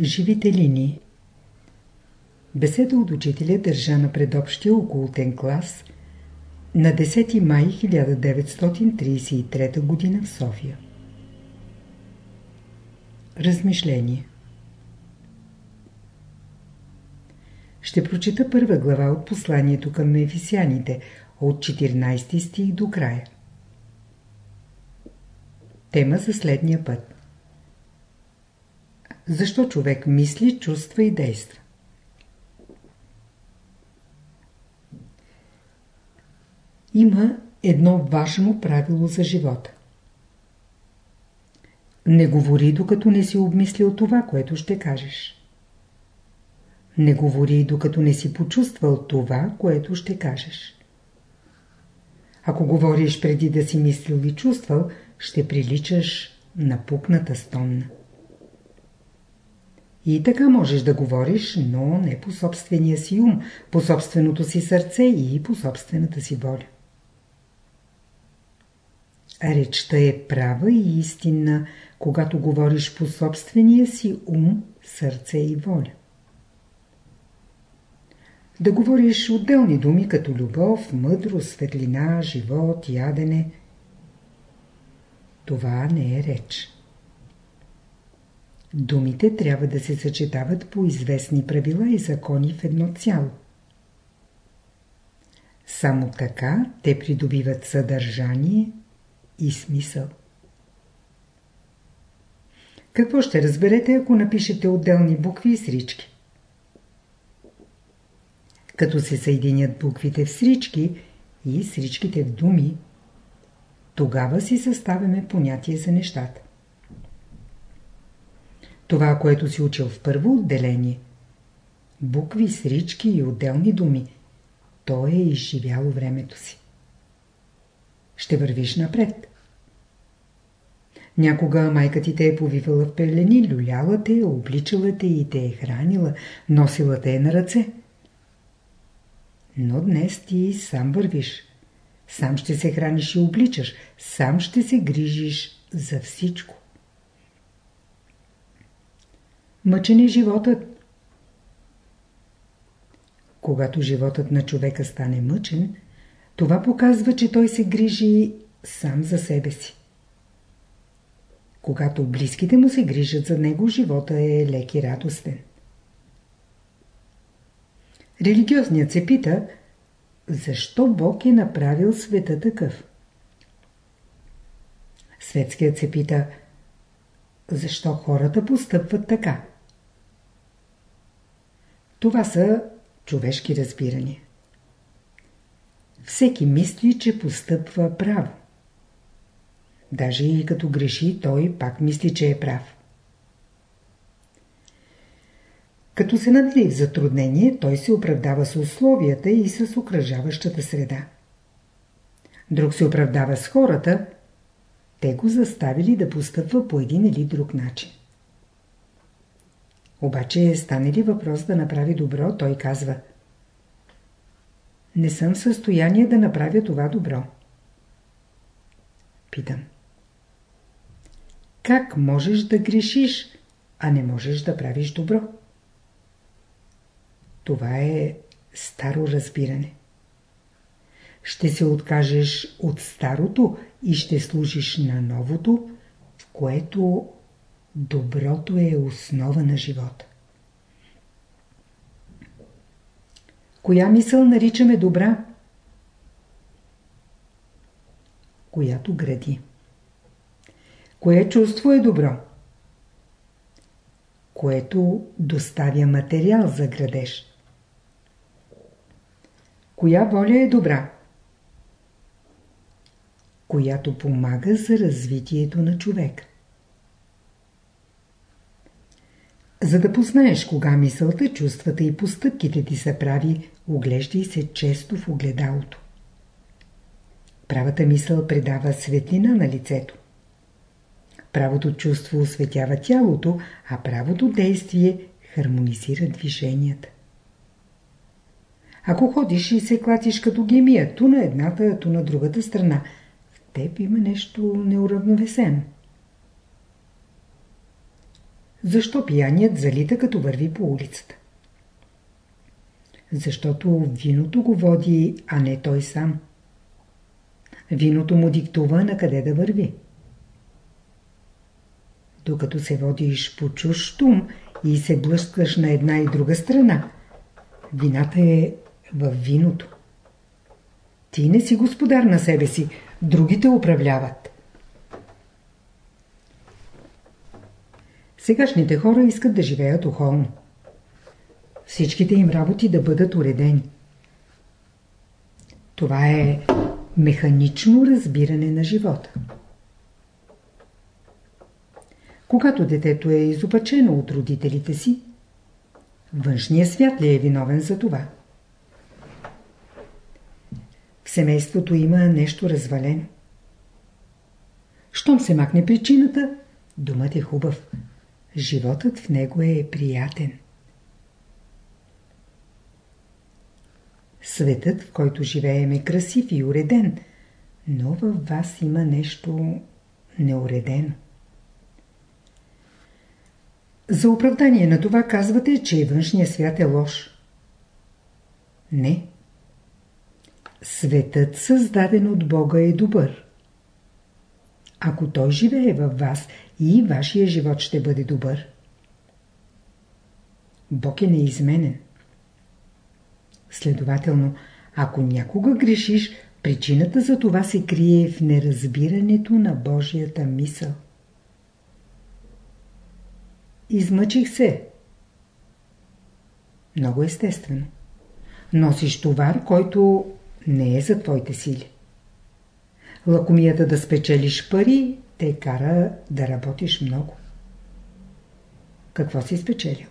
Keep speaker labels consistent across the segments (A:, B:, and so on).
A: Живите линии Беседа от учителя държа на предобщия окултен клас на 10 май 1933 г. в София. Размишление Ще прочита първа глава от посланието към ефисяните от 14 стих до края. Тема за следния път. Защо човек мисли, чувства и действа? Има едно важно правило за живота. Не говори, докато не си обмислил това, което ще кажеш. Не говори, докато не си почувствал това, което ще кажеш. Ако говориш преди да си мислил и чувствал, ще приличаш на пукната стонна. И така можеш да говориш, но не по собствения си ум, по собственото си сърце и по собствената си воля. Речта е права и истинна, когато говориш по собствения си ум, сърце и воля. Да говориш отделни думи като любов, мъдрост, светлина, живот, ядене. Това не е реч. Думите трябва да се съчетават по известни правила и закони в едно цяло. Само така те придобиват съдържание и смисъл. Какво ще разберете, ако напишете отделни букви и срички? Като се съединят буквите в срички и сричките в думи, тогава си съставяме понятие за нещата. Това, което си учил в първо отделение, букви, срички и отделни думи, то е изживяло времето си. Ще вървиш напред. Някога майка ти те е повивала в пелени, люляла те, обличала те и те е хранила, носила те е на ръце. Но днес ти сам вървиш. Сам ще се храниш и обличаш. Сам ще се грижиш за всичко. Мъчен е животът. Когато животът на човека стане мъчен, това показва, че той се грижи сам за себе си. Когато близките му се грижат за него, живота е лек и радостен. Религиозният се пита, защо Бог е направил света такъв? Светският се пита, защо хората постъпват така? Това са човешки разбирания. Всеки мисли, че постъпва право. Даже и като греши, той пак мисли, че е прав. Като се намери в затруднение, той се оправдава с условията и с окръжаващата среда. Друг се оправдава с хората, те го заставили да постъпва по един или друг начин. Обаче стане ли въпрос да направи добро, той казва Не съм в състояние да направя това добро. Питам. Как можеш да грешиш, а не можеш да правиш добро? Това е старо разбиране. Ще се откажеш от старото и ще служиш на новото, в което доброто е основа на живота. Коя мисъл наричаме добра? Която гради. Кое чувство е добро? Което доставя материал за градеж. Коя воля е добра? Която помага за развитието на човек. За да познаеш кога мисълта, чувствата и постъпките ти са прави, оглеждай се често в огледалото. Правата мисъл предава светлина на лицето. Правото чувство осветява тялото, а правото действие хармонизира движенията. Ако ходиш и се клатиш като гемия, ту на едната, ту на другата страна, в теб има нещо неуравновесено. Защо пияният залита като върви по улицата? Защото виното го води, а не той сам. Виното му диктува на къде да върви. Докато се водиш по чуж шум и се блъскаш на една и друга страна, вината е в виното. Ти не си господар на себе си, другите управляват. Сегашните хора искат да живеят охолно. Всичките им работи да бъдат уредени. Това е механично разбиране на живота. Когато детето е изопачено от родителите си, външният свят ли е виновен за това? В семейството има нещо развалено. Щом се махне причината, думът е хубав. Животът в него е приятен. Светът, в който живеем е красив и уреден, но във вас има нещо неуредено. За оправдание на това казвате, че външният свят е лош. Не. Светът, създаден от Бога, е добър. Ако Той живее във вас, и вашия живот ще бъде добър. Бог е неизменен. Следователно, ако някога грешиш, причината за това се крие в неразбирането на Божията мисъл. Измъчих се. Много естествено. Носиш товар, който не е за твоите сили. Лакомията да спечелиш пари те кара да работиш много. Какво си спечелил?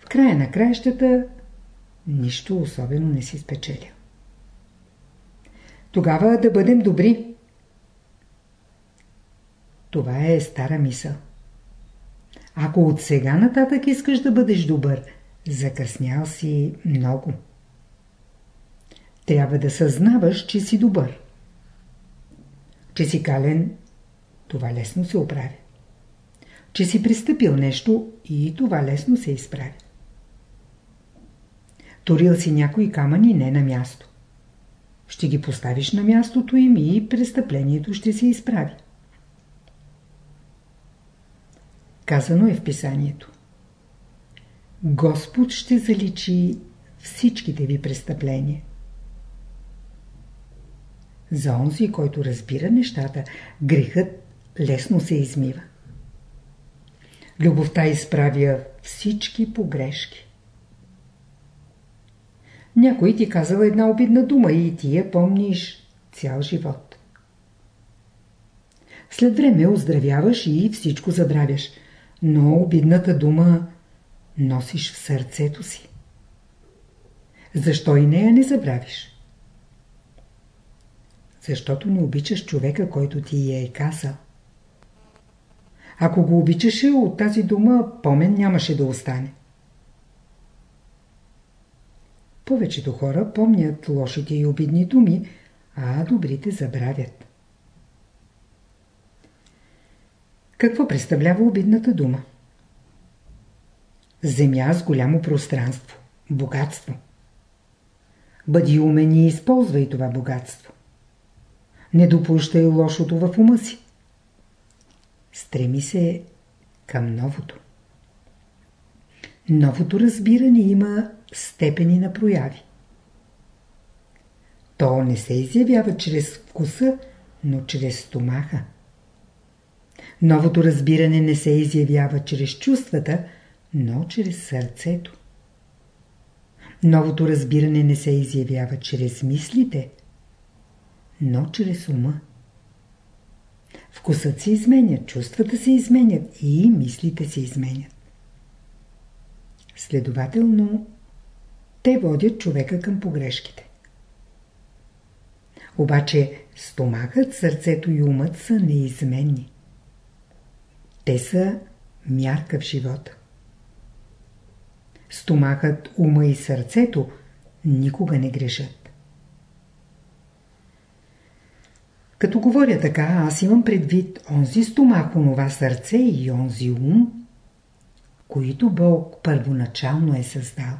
A: В края на краищата нищо особено не си спечелил. Тогава да бъдем добри. Това е стара мисъл. Ако от сега нататък искаш да бъдеш добър, закъснял си много. Трябва да съзнаваш, че си добър. Че си кален, това лесно се оправи. Че си пристъпил нещо и това лесно се изправи. Торил си някои камъни не на място. Ще ги поставиш на мястото им и престъплението ще се изправи. Казано е в писанието. Господ ще заличи всичките ви престъпления. За онзи, който разбира нещата, грехът лесно се измива. Любовта изправя всички погрешки. Някой ти казал една обидна дума и ти я помниш цял живот. След време оздравяваш и всичко забравяш, но обидната дума носиш в сърцето си. Защо и нея не забравиш? Защото не обичаш човека, който ти я е казал. Ако го обичаше, от тази дума помен нямаше да остане. Повечето хора помнят лошите и обидни думи, а добрите забравят. Какво представлява обидната дума? Земя с голямо пространство, богатство. Бъди умен и използвай това богатство. Не допущай лошото в ума си. Стреми се към новото. Новото разбиране има степени на прояви. То не се изявява чрез вкуса, но чрез стомаха. Новото разбиране не се изявява чрез чувствата, но чрез сърцето. Новото разбиране не се изявява чрез мислите, но чрез ума. Вкусът се изменя, чувствата се изменят и мислите се изменят. Следователно, те водят човека към погрешките. Обаче стомахът, сърцето и умът са неизменни. Те са мярка в живота. Стомахът, ума и сърцето никога не грешат. Като говоря така, аз имам предвид онзи стомах, онова сърце и онзи ум, които Бог първоначално е създал.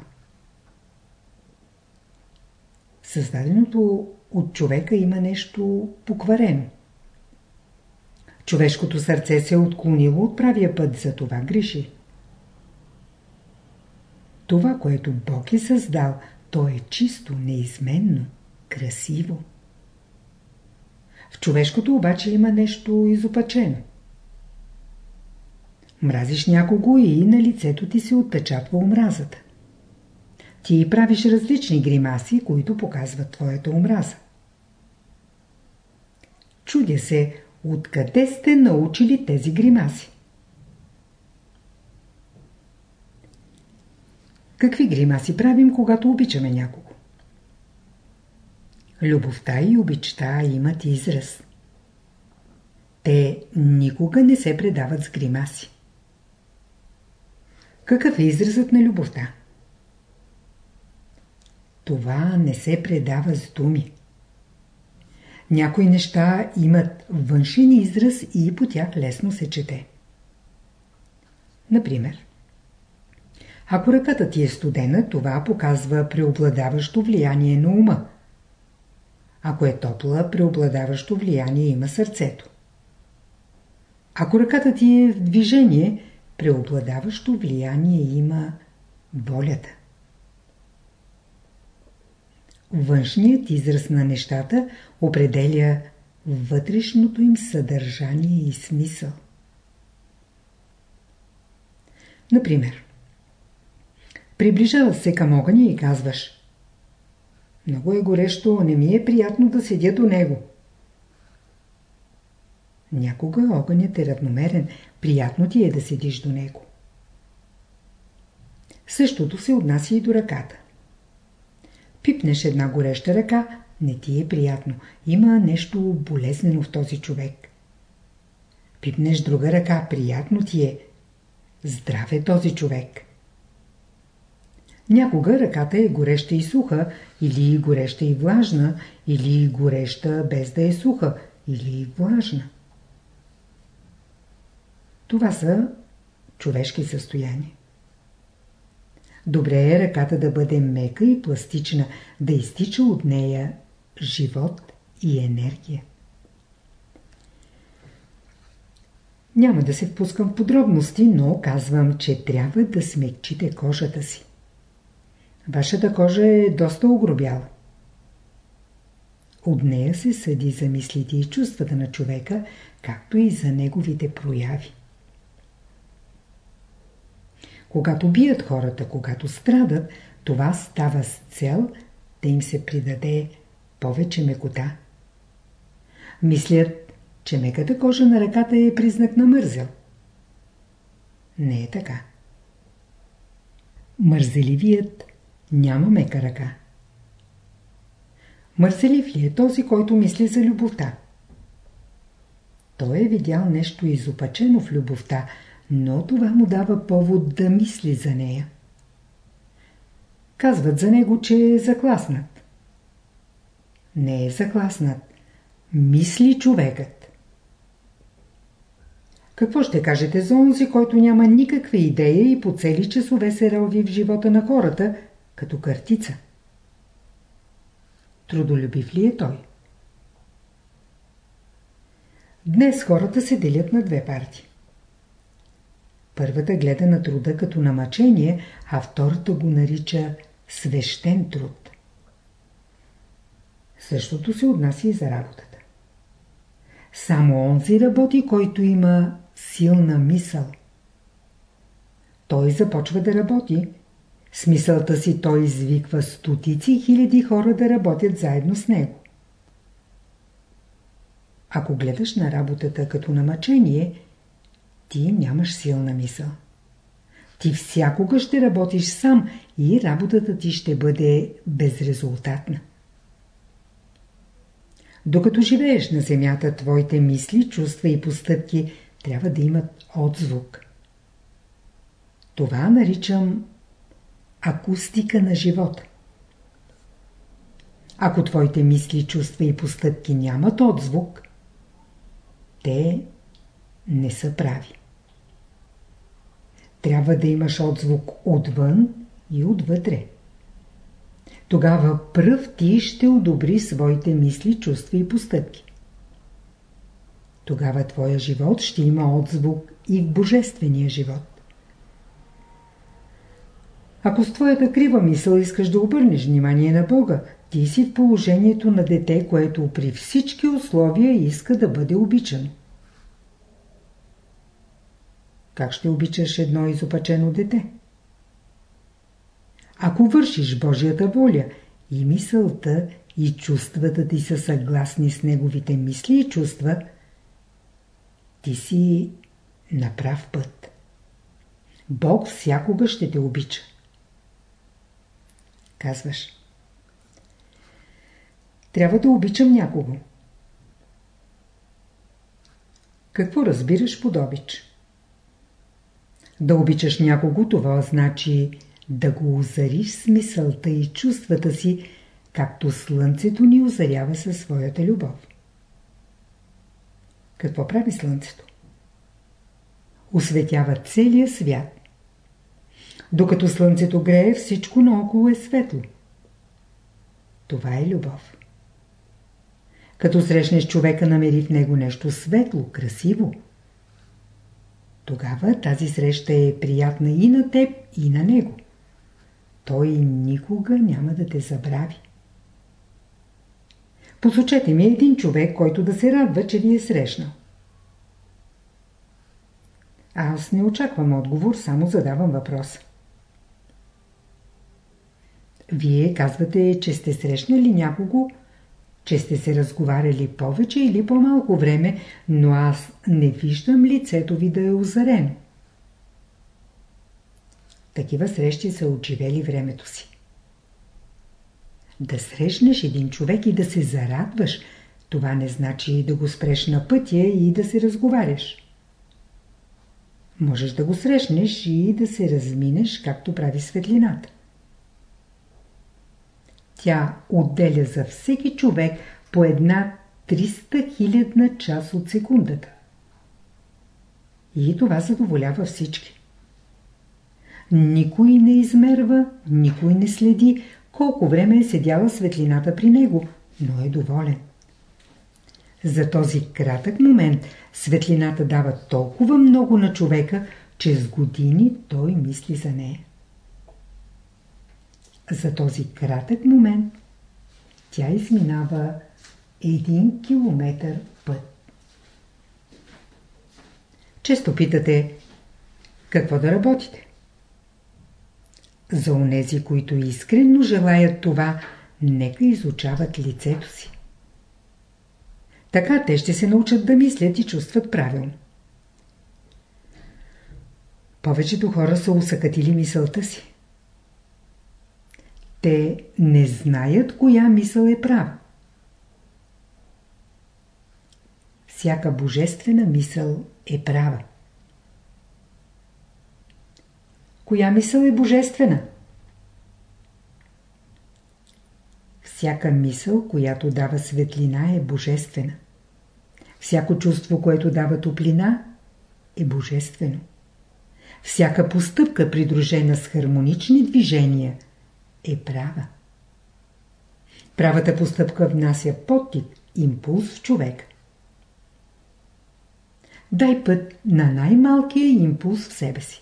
A: Създаденото от човека има нещо покварено. Човешкото сърце се е отклонило от правия път, за това греши. Това, което Бог е създал, то е чисто, неизменно, красиво. В човешкото обаче има нещо изопачено. Мразиш някого и на лицето ти се отпечатва омразата. Ти правиш различни гримаси, които показват твоята омраза. Чудя се, откъде сте научили тези гримаси? Какви гримаси правим, когато обичаме някого? Любовта и обичта имат израз. Те никога не се предават с гримаси. Какъв е изразът на любовта? Това не се предава с думи. Някои неща имат външен израз и по тях лесно се чете. Например, ако ръката ти е студена, това показва преобладаващо влияние на ума. Ако е топла, преобладаващо влияние има сърцето. Ако ръката ти е в движение, преобладаващо влияние има волята. Външният израз на нещата определя вътрешното им съдържание и смисъл. Например, приближава се към огъня и казваш Много е горещо, не ми е приятно да седя до него. Някога огънят е равномерен, приятно ти е да седиш до него. Същото се отнася и до ръката. Пипнеш една гореща ръка, не ти е приятно. Има нещо болезнено в този човек. Пипнеш друга ръка, приятно ти е. Здрав е този човек. Някога ръката е гореща и суха, или гореща и влажна, или гореща без да е суха, или влажна. Това са човешки състояния. Добре е ръката да бъде мека и пластична, да изтича от нея живот и енергия. Няма да се впускам в подробности, но казвам, че трябва да смекчите кожата си. Вашата кожа е доста огробяла. От нея се съди за мислите и чувствата на човека, както и за неговите прояви. Когато бият хората, когато страдат, това става с цел да им се придаде повече мекота. Мислят, че меката кожа на ръката е признак на мързел. Не е така. Мързеливият няма мека ръка. Мързелив ли е този, който мисли за любовта? Той е видял нещо изопачено в любовта, но това му дава повод да мисли за нея. Казват за него, че е закласнат. Не е закласнат. Мисли човекът. Какво ще кажете за онзи, който няма никаква идея и по цели часове се рълви в живота на хората, като картица? Трудолюбив ли е той? Днес хората се делят на две партии. Първата гледа на труда като на мъчение, а втората го нарича свещен труд. Същото се отнася и за работата. Само онзи работи, който има силна мисъл. Той започва да работи. С мисълта си той извиква стотици хиляди хора да работят заедно с него. Ако гледаш на работата като на мъчение – ти нямаш силна мисъл. Ти всякога ще работиш сам и работата ти ще бъде безрезултатна. Докато живееш на земята, твоите мисли, чувства и постъпки трябва да имат отзвук. Това наричам акустика на живота. Ако твоите мисли, чувства и постъпки нямат отзвук, те не са прави. Трябва да имаш отзвук отвън и отвътре. Тогава пръв ти ще одобри своите мисли, чувства и постъпки. Тогава твоя живот ще има отзвук и в божествения живот. Ако с твоята крива мисъл искаш да обърнеш внимание на Бога, ти си в положението на дете, което при всички условия иска да бъде обичан. Как ще обичаш едно изопачено дете? Ако вършиш Божията воля и мисълта и чувствата ти са съгласни с неговите мисли и чувства, ти си на прав път. Бог всякога ще те обича. Казваш. Трябва да обичам някого. Какво разбираш под обич? Да обичаш някого, това значи да го озариш с мисълта и чувствата си, както слънцето ни озарява със своята любов. Какво прави слънцето? Осветява целия свят. Докато слънцето грее, всичко наоколо е светло. Това е любов. Като срещнеш човека, намери в него нещо светло, красиво. Тогава тази среща е приятна и на теб, и на него. Той никога няма да те забрави. Посочете ми един човек, който да се радва, че ви е срещнал. Аз не очаквам отговор, само задавам въпрос. Вие казвате, че сте срещнали някого, че сте се разговаряли повече или по-малко време, но аз не виждам лицето ви да е озарено. Такива срещи са отживели времето си. Да срещнеш един човек и да се зарадваш, това не значи да го спреш на пътя и да се разговаряш. Можеш да го срещнеш и да се разминеш, както прави светлината. Тя отделя за всеки човек по една 300 хилядна час от секундата. И това задоволява всички. Никой не измерва, никой не следи колко време е седяла светлината при него, но е доволен. За този кратък момент светлината дава толкова много на човека, че с години той мисли за нея. За този кратък момент тя изминава един километър път. Често питате, какво да работите? За онези, които искрено желаят това, нека изучават лицето си. Така те ще се научат да мислят и чувстват правилно. Повечето хора са усъкатили мисълта си. Те не знаят коя мисъл е права. Всяка божествена мисъл е права. Коя мисъл е божествена? Всяка мисъл, която дава светлина, е божествена. Всяко чувство, което дава топлина, е божествено. Всяка постъпка, придружена с хармонични движения, е права. Правата постъпка внася подтик, импулс в човек. Дай път на най-малкия импулс в себе си.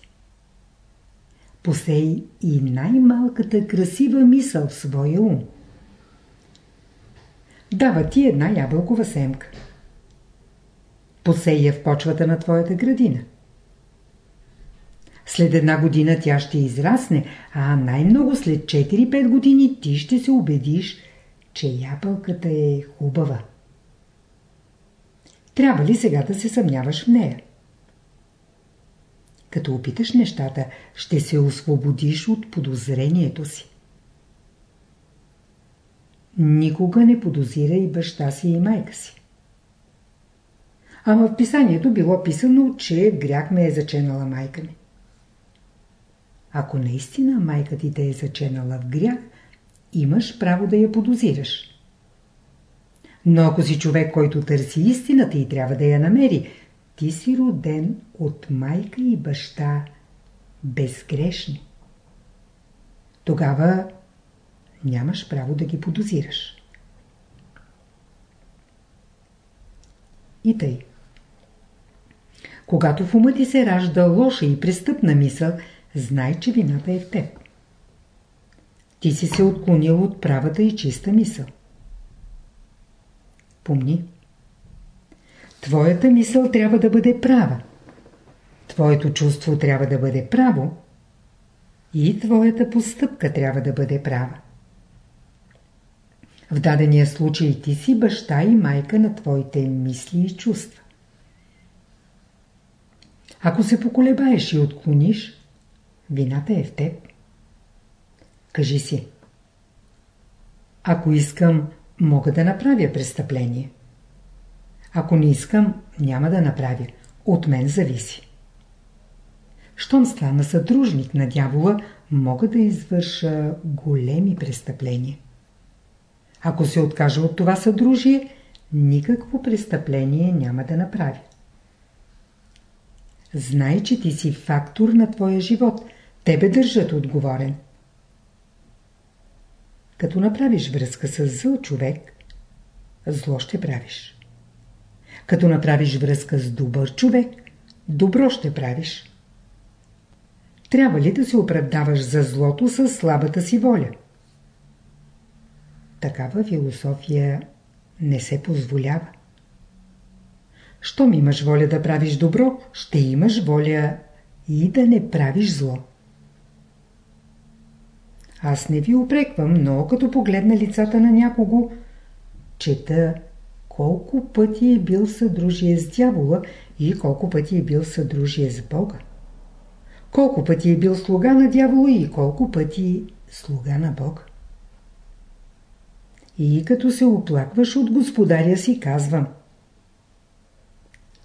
A: Посей и най-малката красива мисъл в своя ум. Дава ти една ябълкова семка. Посей я в почвата на твоята градина. След една година тя ще израсне, а най-много след 4-5 години ти ще се убедиш, че ябълката е хубава. Трябва ли сега да се съмняваш в нея? Като опиташ нещата, ще се освободиш от подозрението си. Никога не подозирай баща си и майка си. Ама в писанието било писано, че грях ме е заченала майка ми. Ако наистина майка ти те е заченала в грях, имаш право да я подозираш. Но ако си човек, който търси истината и трябва да я намери, ти си роден от майка и баща безгрешни. Тогава нямаш право да ги подозираш. И тъй. Когато в ума ти се ражда лоша и престъпна мисъл, знай, че вината е в теб. Ти си се отклонил от правата и чиста мисъл. Помни. Твоята мисъл трябва да бъде права. Твоето чувство трябва да бъде право. И твоята постъпка трябва да бъде права. В дадения случай ти си баща и майка на твоите мисли и чувства. Ако се поколебаеш и отклониш, вината е в теб. Кажи си. Ако искам, мога да направя престъпление. Ако не искам, няма да направя. От мен зависи. Щом стана съдружник на дявола, мога да извърша големи престъпления. Ако се откажа от това съдружие, никакво престъпление няма да направя. Знай, че ти си фактор на твоя живот. Тебе държат отговорен. Като направиш връзка с зъл човек, зло ще правиш. Като направиш връзка с добър човек, добро ще правиш. Трябва ли да се оправдаваш за злото с слабата си воля? Такава философия не се позволява. Щом имаш воля да правиш добро, ще имаш воля и да не правиш зло. Аз не ви упреквам, но като погледна лицата на някого, чета колко пъти е бил съдружие с дявола и колко пъти е бил съдружие с Бога. Колко пъти е бил слуга на дявола и колко пъти слуга на Бога. И като се оплакваш от господаря си, казвам.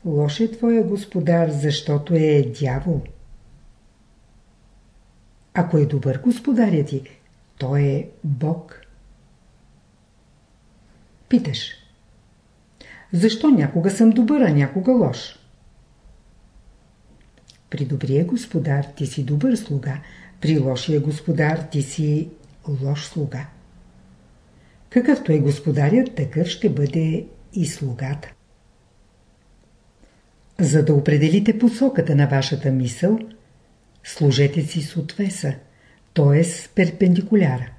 A: Лош е твоя господар, защото е дявол. Ако е добър господарят ти, той е Бог. Питаш. Защо някога съм добър, а някога лош? При добрия господар ти си добър слуга, при лошия господар ти си лош слуга. Какъвто е господарят, такъв ще бъде и слугата. За да определите посоката на вашата мисъл, служете си с отвеса, т.е. с перпендикуляра.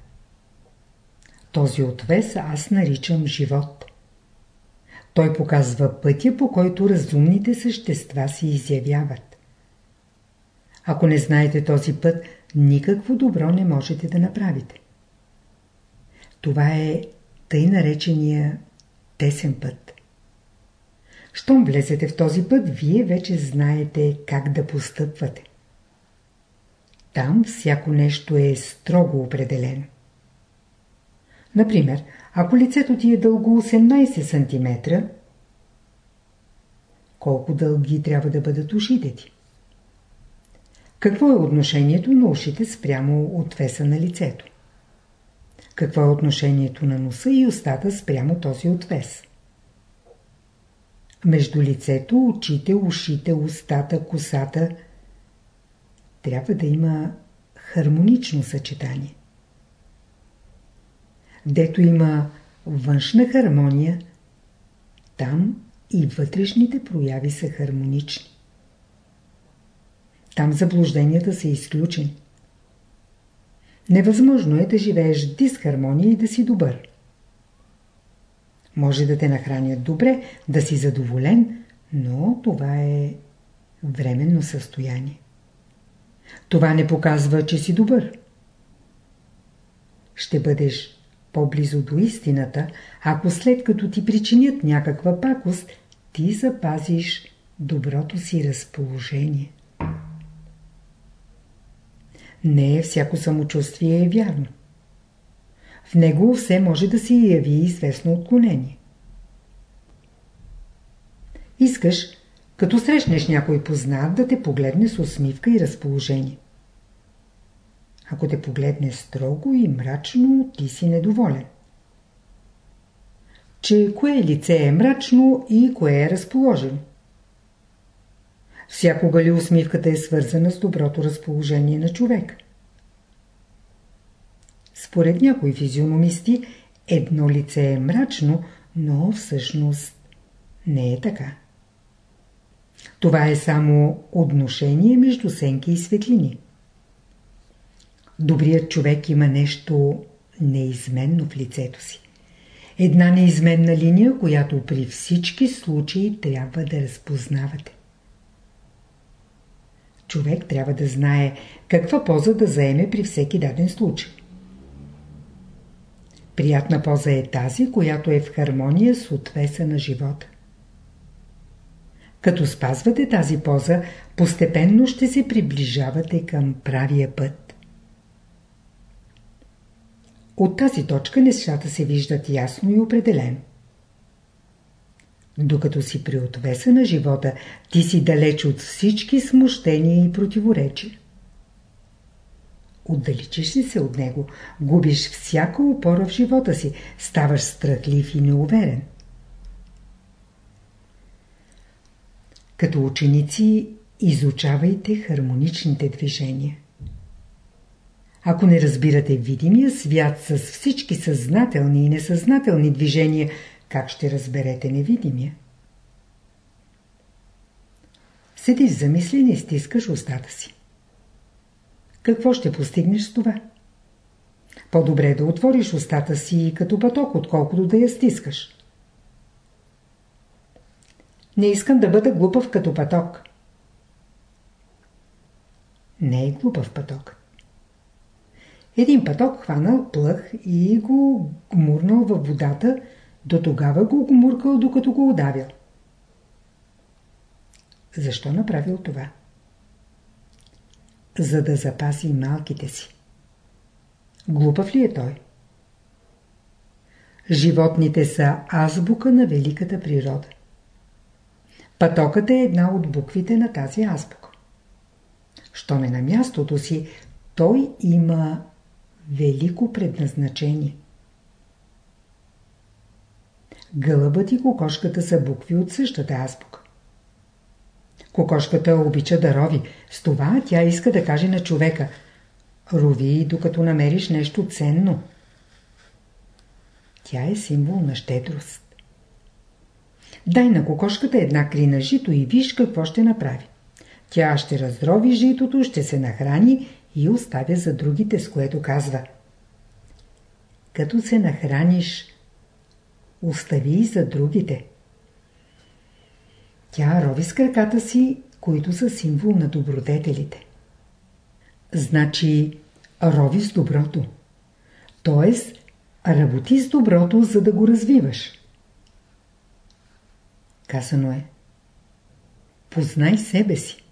A: Този отвес аз наричам живот. Той показва пътя, по който разумните същества се изявяват. Ако не знаете този път, никакво добро не можете да направите. Това е тъй наречения тесен път. Щом влезете в този път, вие вече знаете как да постъпвате. Там всяко нещо е строго определено. Например, ако лицето ти е дълго 18 см, колко дълги трябва да бъдат ушите ти? Какво е отношението на ушите спрямо отвеса на лицето? Какво е отношението на носа и устата спрямо този отвес? Между лицето, очите, ушите, устата, косата трябва да има хармонично съчетание. Дето има външна хармония, там и вътрешните прояви са хармонични. Там заблужденията са изключени. Невъзможно е да живееш дисхармония и да си добър. Може да те нахранят добре, да си задоволен, но това е временно състояние. Това не показва, че си добър. Ще бъдеш по-близо до истината, ако след като ти причинят някаква пакост, ти запазиш доброто си разположение. Не е всяко самочувствие е вярно. В него все може да се яви известно отклонение. Искаш, като срещнеш някой познат, да те погледне с усмивка и разположение. Ако те погледне строго и мрачно, ти си недоволен. че кое лице е мрачно и кое е разположено. Всякога ли усмивката е свързана с доброто разположение на човек? Според някои физиономисти, едно лице е мрачно, но всъщност не е така. Това е само отношение между сенки и светлини. Добрият човек има нещо неизменно в лицето си. Една неизменна линия, която при всички случаи трябва да разпознавате. Човек трябва да знае каква поза да заеме при всеки даден случай. Приятна поза е тази, която е в хармония с отвеса на живота. Като спазвате тази поза, постепенно ще се приближавате към правия път. От тази точка нещата се виждат ясно и определено. Докато си при отвеса на живота, ти си далеч от всички смущения и противоречия. Отдалечиш ли се от него, губиш всяка опора в живота си, ставаш страхлив и неуверен. Като ученици изучавайте хармоничните движения. Ако не разбирате видимия свят с всички съзнателни и несъзнателни движения, как ще разберете невидимия? Седиш замислен и стискаш устата си. Какво ще постигнеш с това? По-добре да отвориш устата си като пъток, отколкото да я стискаш. Не искам да бъда глупав като пъток. Не е глупав пъток. Един пъток хванал плъх и го гмурнал във водата, до тогава го гмуркал, докато го удавил. Защо направил това? За да запаси малките си. Глупав ли е той? Животните са азбука на великата природа. Пътокът е една от буквите на тази азбука. Щом е на мястото си, той има велико предназначение. Гълъбът и кокошката са букви от същата азбука. Кокошката обича да рови. С това тя иска да каже на човека Рови, докато намериш нещо ценно. Тя е символ на щедрост. Дай на кокошката една крина жито и виж какво ще направи. Тя ще раздрови житото, ще се нахрани и оставя за другите, с което казва Като се нахраниш, остави и за другите. Тя рови с краката си, които са символ на добродетелите. Значи, рови с доброто. Тоест, работи с доброто, за да го развиваш. Казано е. Познай себе си.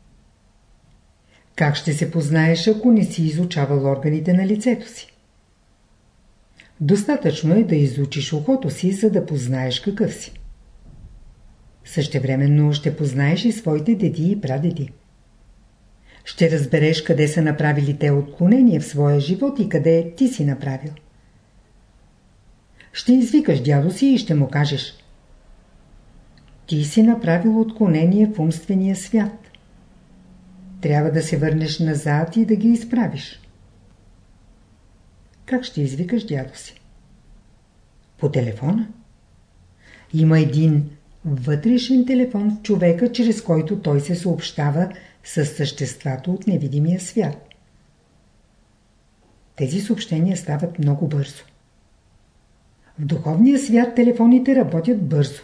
A: Как ще се познаеш, ако не си изучавал органите на лицето си? Достатъчно е да изучиш ухото си, за да познаеш какъв си. Същевременно ще познаеш и своите деди и прадеди. Ще разбереш къде са направили те отклонения в своя живот и къде ти си направил. Ще извикаш дядо си и ще му кажеш Ти си направил отклонение в умствения свят. Трябва да се върнеш назад и да ги изправиш. Как ще извикаш дядо си? По телефона? Има един вътрешен телефон в човека, чрез който той се съобщава с съществата от невидимия свят. Тези съобщения стават много бързо. В духовния свят телефоните работят бързо.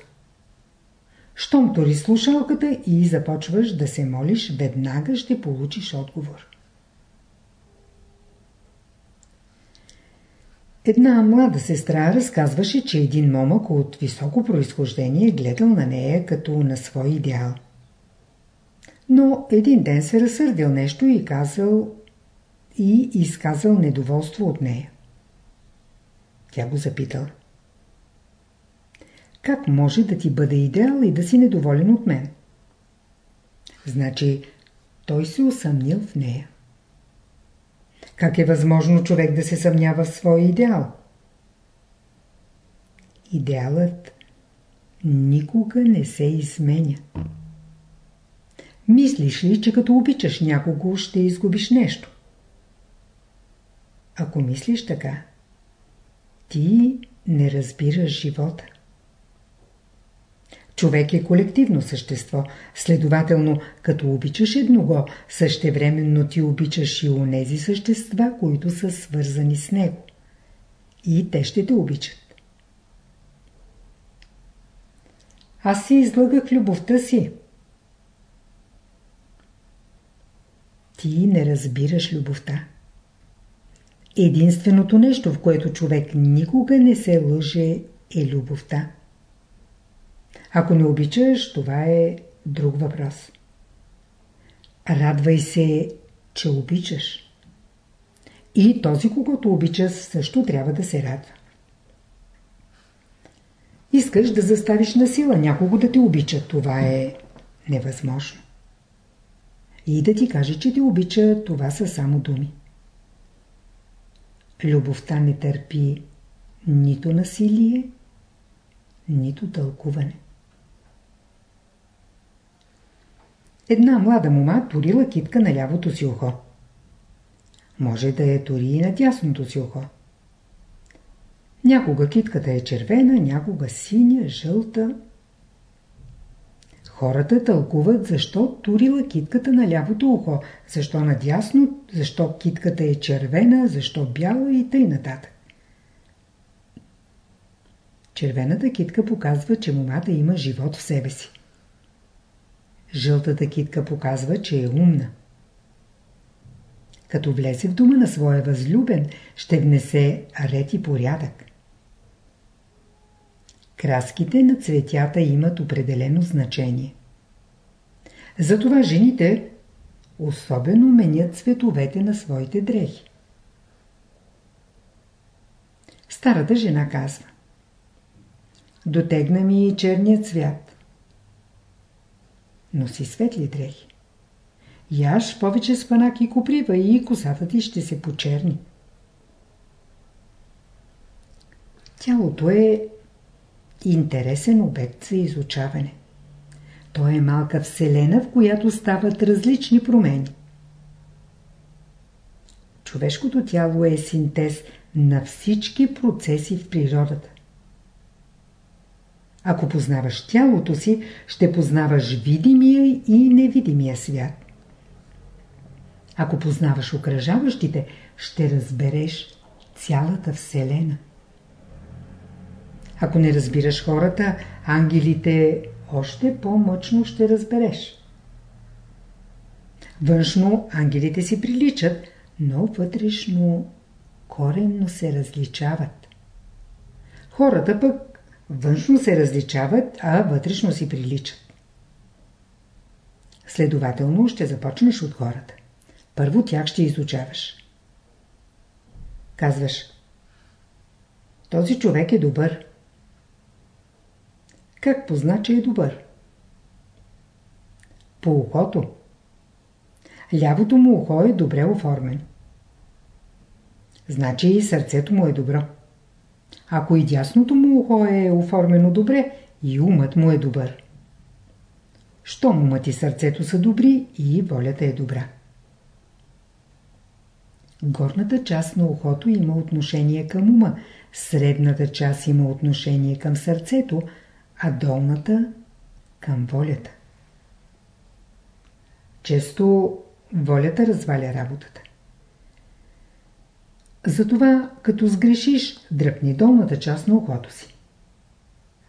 A: Щом тори слушалката и започваш да се молиш, веднага ще получиш отговор. Една млада сестра разказваше, че един момък от високо происхождение гледал на нея като на свой идеал. Но един ден се разсърдил нещо и казал и изказал недоволство от нея. Тя го запитала. Как може да ти бъде идеал и да си недоволен от мен? Значи, той се усъмнил в нея. Как е възможно човек да се съмнява в своя идеал? Идеалът никога не се изменя. Мислиш ли, че като обичаш някого ще изгубиш нещо? Ако мислиш така, ти не разбираш живота. Човек е колективно същество. Следователно, като обичаш едного, същевременно ти обичаш и онези същества, които са свързани с него. И те ще те обичат. Аз си излагах любовта си. Ти не разбираш любовта. Единственото нещо, в което човек никога не се лъже, е любовта. Ако не обичаш, това е друг въпрос. Радвай се, че обичаш. И този, когато обичаш, също трябва да се радва. Искаш да заставиш на сила някого да те обича. Това е невъзможно. И да ти каже, че те обича, това са само думи. Любовта не търпи нито насилие, нито тълкуване. Една млада мома турила китка на лявото си ухо. Може да е тури и на дясното си ухо. Някога китката е червена, някога синя, жълта. Хората тълкуват защо турила китката на лявото ухо, защо надясно, защо китката е червена, защо бяла и тъй нататък. Червената китка показва, че момата има живот в себе си. Жълтата китка показва, че е умна. Като влезе в дома на своя възлюбен, ще внесе ред и порядък. Краските на цветята имат определено значение. Затова жените особено менят цветовете на своите дрехи. Старата жена казва Дотегна ми черният цвят. Носи светли дрехи. Яш повече спанак и куприва и косата ти ще се почерни. Тялото е интересен обект за изучаване. То е малка вселена, в която стават различни промени. Човешкото тяло е синтез на всички процеси в природата. Ако познаваш тялото си, ще познаваш видимия и невидимия свят. Ако познаваш окръжаващите, ще разбереш цялата Вселена. Ако не разбираш хората, ангелите още по-мъчно ще разбереш. Външно ангелите си приличат, но вътрешно коренно се различават. Хората пък външно се различават, а вътрешно си приличат. Следователно ще започнеш от хората. Първо тях ще изучаваш. Казваш, този човек е добър. Как позна, че е добър? По ухото. Лявото му ухо е добре оформено. Значи и сърцето му е добро. Ако и дясното му ухо е оформено добре, и умът му е добър. Щом умът и сърцето са добри, и волята е добра. Горната част на ухото има отношение към ума, средната част има отношение към сърцето, а долната към волята. Често волята разваля работата. Затова, като сгрешиш, дръпни долната част на ухото си.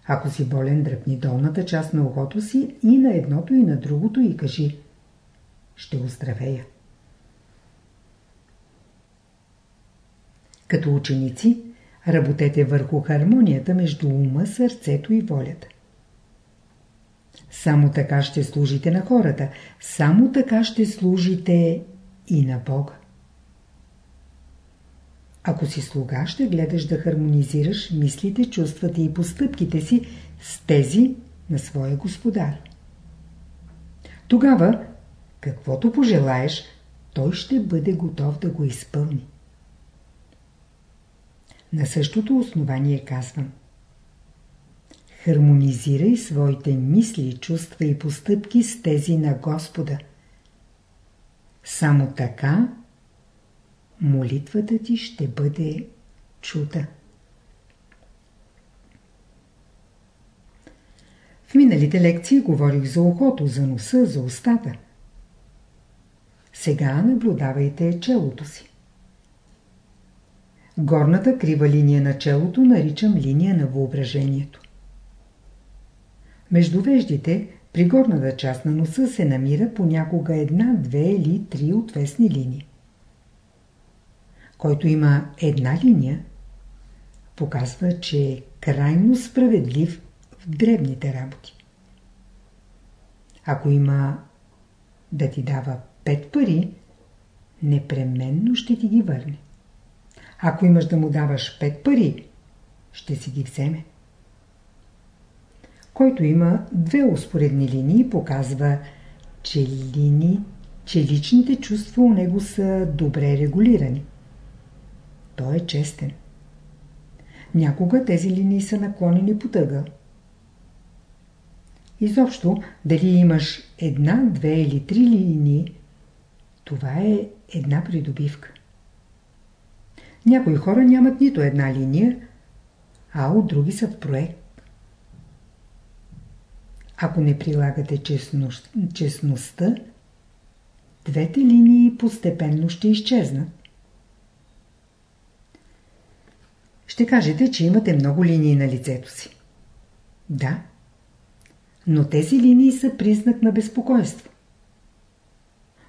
A: Ако си болен, дръпни долната част на ухото си и на едното и на другото и кажи «Ще оздравея». Като ученици, Работете върху хармонията между ума, сърцето и волята. Само така ще служите на хората, само така ще служите и на Бога. Ако си слуга, ще гледаш да хармонизираш мислите, чувствата и постъпките си с тези на своя господар. Тогава, каквото пожелаеш, той ще бъде готов да го изпълни. На същото основание казвам. Хармонизирай своите мисли, чувства и постъпки с тези на Господа. Само така молитвата ти ще бъде чута. В миналите лекции говорих за ухото, за носа, за устата. Сега наблюдавайте челото си. Горната крива линия на челото наричам линия на въображението. Между веждите, при горната част на носа се намира понякога една, две или три отвесни линии. Който има една линия, показва, че е крайно справедлив в дребните работи. Ако има да ти дава пет пари, непременно ще ти ги върне. Ако имаш да му даваш пет пари, ще си ги вземе. Който има две успоредни линии, показва, че, линии, че личните чувства у него са добре регулирани. Той е честен. Някога тези линии са наклонени по тъга. Изобщо, дали имаш една, две или три линии, това е една придобивка. Някои хора нямат нито една линия, а от други са в проект. Ако не прилагате честност, честността, двете линии постепенно ще изчезнат. Ще кажете, че имате много линии на лицето си. Да, но тези линии са признак на безпокойство.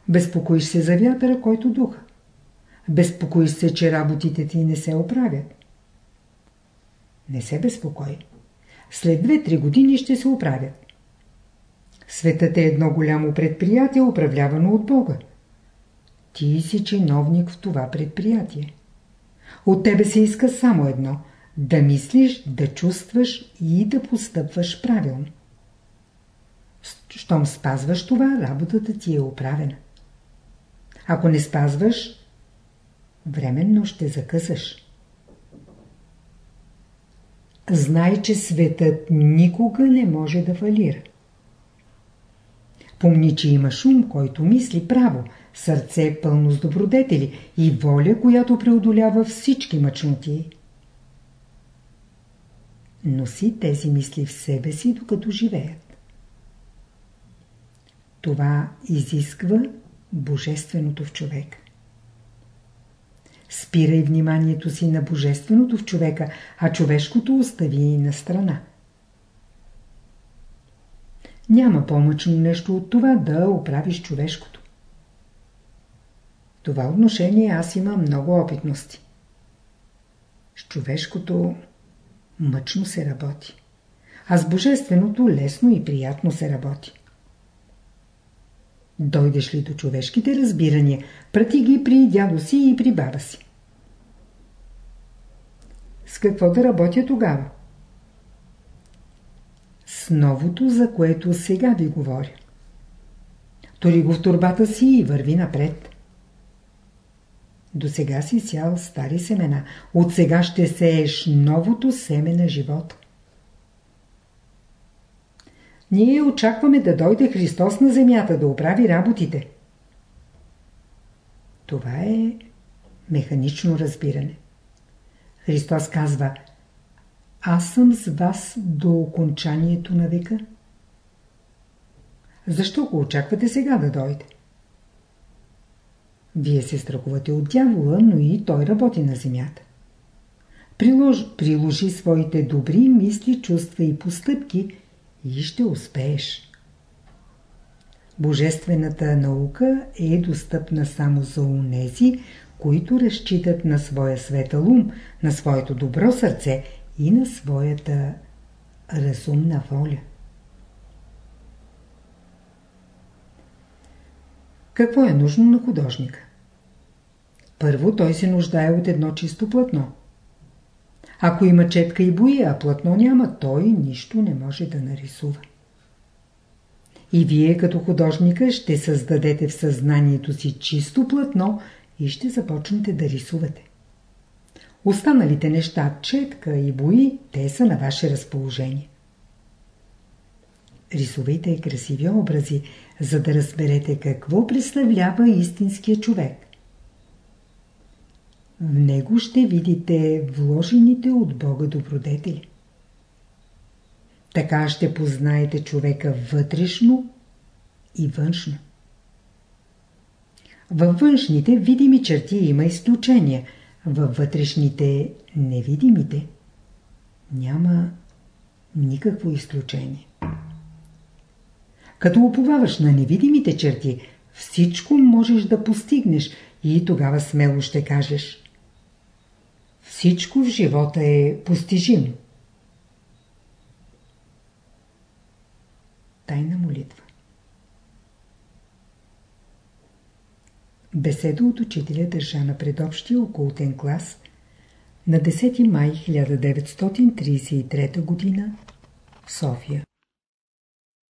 A: Безпокоиш се за вятъра, който духа. Безпокоиш се, че работите ти не се оправят. Не се безпокой. След 2-3 години ще се оправят. Светът е едно голямо предприятие, управлявано от Бога. Ти си чиновник в това предприятие. От тебе се иска само едно – да мислиш, да чувстваш и да постъпваш правилно. Щом спазваш това, работата ти е оправена. Ако не спазваш, временно ще закъсаш. Знай, че светът никога не може да фалира. Помни, че имаш ум, който мисли право, сърце пълно с добродетели и воля, която преодолява всички мъчноти. Носи тези мисли в себе си, докато живеят. Това изисква Божественото в човека. Спирай вниманието си на Божественото в човека, а човешкото остави на страна. Няма по-мъчно нещо от това да оправиш човешкото. Това отношение аз имам много опитности. С човешкото мъчно се работи, а с божественото лесно и приятно се работи. Дойдеш ли до човешките разбирания, прати ги при дядо си и при баба си. С какво да работя тогава? С новото, за което сега ви говоря. Тори го в турбата си и върви напред. До сега си сял стари семена. От сега ще сееш новото семе на живота. Ние очакваме да дойде Христос на земята да оправи работите. Това е механично разбиране. Христос казва Аз съм с вас до окончанието на века. Защо го очаквате сега да дойде? Вие се страхувате от дявола, но и той работи на земята. Прилож, приложи своите добри мисли, чувства и постъпки – и ще успееш. Божествената наука е достъпна само за унези, които разчитат на своя светъл ум, на своето добро сърце и на своята разумна воля. Какво е нужно на художника? Първо той се нуждае от едно чисто платно. Ако има четка и боя, а платно няма, той нищо не може да нарисува. И вие като художника ще създадете в съзнанието си чисто платно и ще започнете да рисувате. Останалите неща, четка и бои, те са на ваше разположение. рисувайте красиви образи, за да разберете какво представлява истинския човек. В него ще видите вложените от Бога добродетели. Така ще познаете човека вътрешно и външно. Във външните видими черти има изключения, във вътрешните невидимите няма никакво изключение. Като уповаваш на невидимите черти, всичко можеш да постигнеш и тогава смело ще кажеш Всичко в живота е постижимо. Тайна молитва Беседа от учителя държа на предобщия окултен клас на 10 май 1933 г. в София.